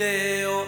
てよ